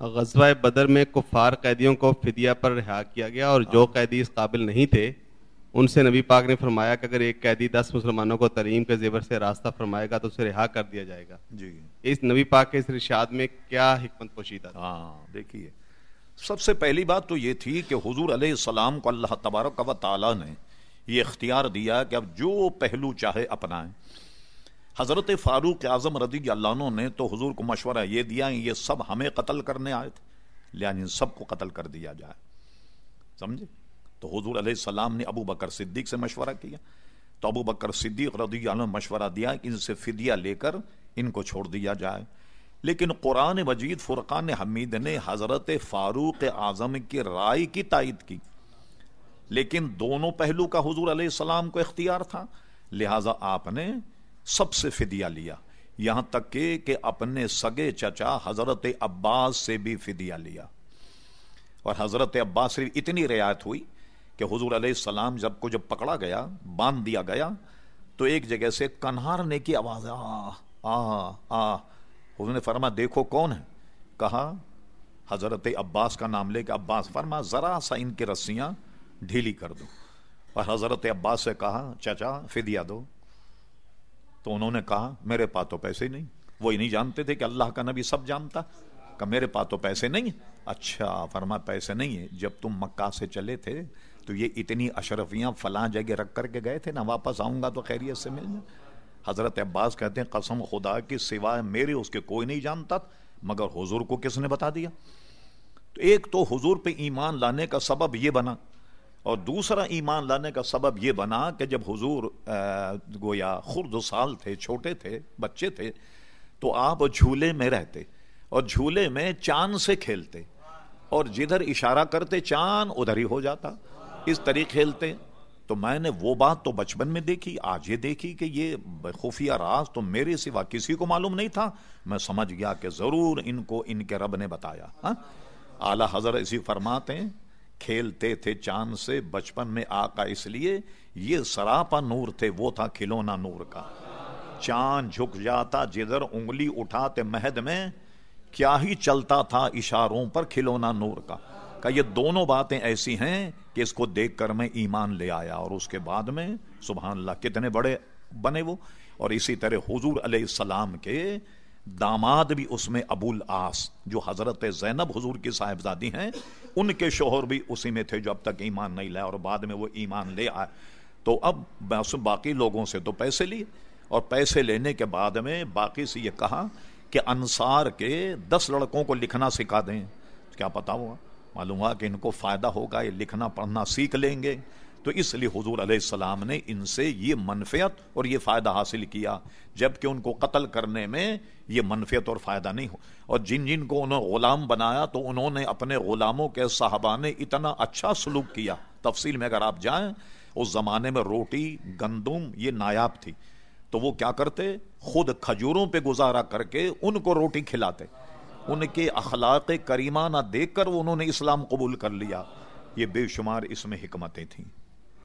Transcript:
غزوہ بدر میں کفار قیدیوں کو فدیہ پر رہا کیا گیا اور جو قیدی اس قابل نہیں تھے ان سے نبی پاک نے فرمایا کہ اگر ایک قیدی دس مسلمانوں کو تریم کے زیور سے راستہ فرمائے گا تو اسے رہا کر دیا جائے گا۔ جی۔ اس نبی پاک کے اس رشاد میں کیا حکمت پوشیدہ ہاں دیکھیے سب سے پہلی بات تو یہ تھی کہ حضور علیہ السلام کو اللہ تبارک و تعالیٰ نے یہ اختیار دیا کہ اب جو پہلو چاہے اپنائیں۔ حضرت فاروق اعظم رضی اللہ عنہ نے تو حضور کو مشورہ یہ دیا، یہ سب ہمیں قتل کرنے آئے تھے۔ لہٰذا ان سب کو قتل کر دیا جائے۔ سمجھے؟ تو حضور علیہ السلام نے ابو بکر صدیق سے مشورہ کیا۔ تو ابو بکر صدیق رضی اللہ عنہ مشورہ دیا کہ ان سے فدیہ لے کر ان کو چھوڑ دیا جائے۔ لیکن قرآن مجید فرقان حمید نے حضرت فاروق اعظم کی رائے کی تائید کی۔ لیکن دونوں پہلو کا حضور علیہ السلام کو اختیار تھا۔ لہذا آپ نے سب سے فدیہ لیا۔ یہاں تک کہ کہ اپنے سگے چچا حضرت عباس سے بھی فدیہ لیا۔ اور حضرت عباس سے اتنی رعایت ہوئی کہ حضور علیہ السلام جب کو جب پکڑا گیا، باندھ دیا گیا، تو ایک جگہ سے کنہارنے کی آواز آ آ آ۔ حضور نے فرما دیکھو کون ہے؟ کہا، حضرت عباس کا نام لے کے عباس فرما ذرا سا ان کی رسیاں ڈھیلی کر دو۔ اور حضرت عباس سے کہا، چچا، فدیہ دو۔ تو انہوں نے کہا، میرے پاس تو پیسے نہیں. وہی نہیں جانتے تھے کہ اللہ کا نبی سب جانتا۔ کہ میرے پاس تو پیسے نہیں اچھا فرما پیسے نہیں ہے جب تم مکہ سے چلے تھے تو یہ اتنی اشرفیاں فلاں جگہ رکھ کر کے گئے تھے نا، واپس آؤں گا تو خیریت سے مل جائے۔ حضرت عباس کہتے ہیں، قسم خدا کی سوائے میرے اس کے کوئی نہیں جانتا، مگر حضور کو کس نے بتا دیا؟ تو ایک تو حضور پہ ایمان لانے کا سبب یہ بنا۔ اور دوسرا ایمان لانے کا سبب یہ بنا کہ جب حضور گویا خرد و سال تھے، چھوٹے تھے، بچے تھے، تو آپ جھولے میں رہتے اور جھولے میں چاند سے کھیلتے اور جدھر اشارہ کرتے چاند، ادھر ہی ہو جاتا۔ اس طریقے کھیلتے۔ تو میں نے وہ بات تو بچپن میں دیکھی، آج یہ دیکھی کہ یہ خفیہ راز تو میرے سوا کسی کو معلوم نہیں تھا۔ میں سمجھ گیا کہ ضرور ان کو ان کے رب نے بتایا۔ ہاں؟ اعلی حضرت اسی فرماتے ہیں کھیلتے تھے چاند سے بچپن میں آقا، اس لیے یہ سراپا نور تھے، وہ تھا کھلونا نور کا۔ چاند جھک جاتا جدھر انگلی اٹھاتے مہد میں، کیا ہی چلتا تھا اشاروں پر کھلونا نور کا۔ کہ یہ دونوں باتیں ایسی ہیں کہ اس کو دیکھ کر میں ایمان لے آیا اور اس کے بعد میں سبحان اللہ کتنے بڑے بنے وہ۔ اور اسی طرح حضور علیہ السلام کے داماد بھی اس میں ابو العاص، جو حضرت زینب حضور کی صاحبزادی ہیں، ان کے شوہر بھی اسی میں تھے جو اب تک ایمان نہیں لائے اور بعد میں وہ ایمان لے آئے۔ تو اب باقی لوگوں سے تو پیسے لیے اور پیسے لینے کے بعد میں باقی سے یہ کہا کہ انصار کے دس لڑکوں کو لکھنا سکھا دیں۔ کیا پتا ہوا؟ معلوم ہوا کہ ان کو فائدہ ہوگا، یہ لکھنا پڑھنا سیکھ لیں گے۔ تو اس لیے حضور علیہ السلام نے ان سے یہ منفیت اور یہ فائدہ حاصل کیا، جبکہ ان کو قتل کرنے میں یہ منفیت اور فائدہ نہیں ہو۔ اور جن جن کو انہوں غلام بنایا تو انہوں نے اپنے غلاموں کے صحابہ نے اتنا اچھا سلوک کیا۔ تفصیل میں اگر آپ جائیں، اس زمانے میں روٹی، گندم یہ نایاب تھی۔ تو وہ کیا کرتے؟ خود کھجوروں پہ گزارا کر کے ان کو روٹی کھلاتے۔ ان کے اخلاق کریمہ نہ دیکھ کر انہوں نے اسلام قبول کر لیا۔ یہ بے شمار اس میں حکمتیں تھیں۔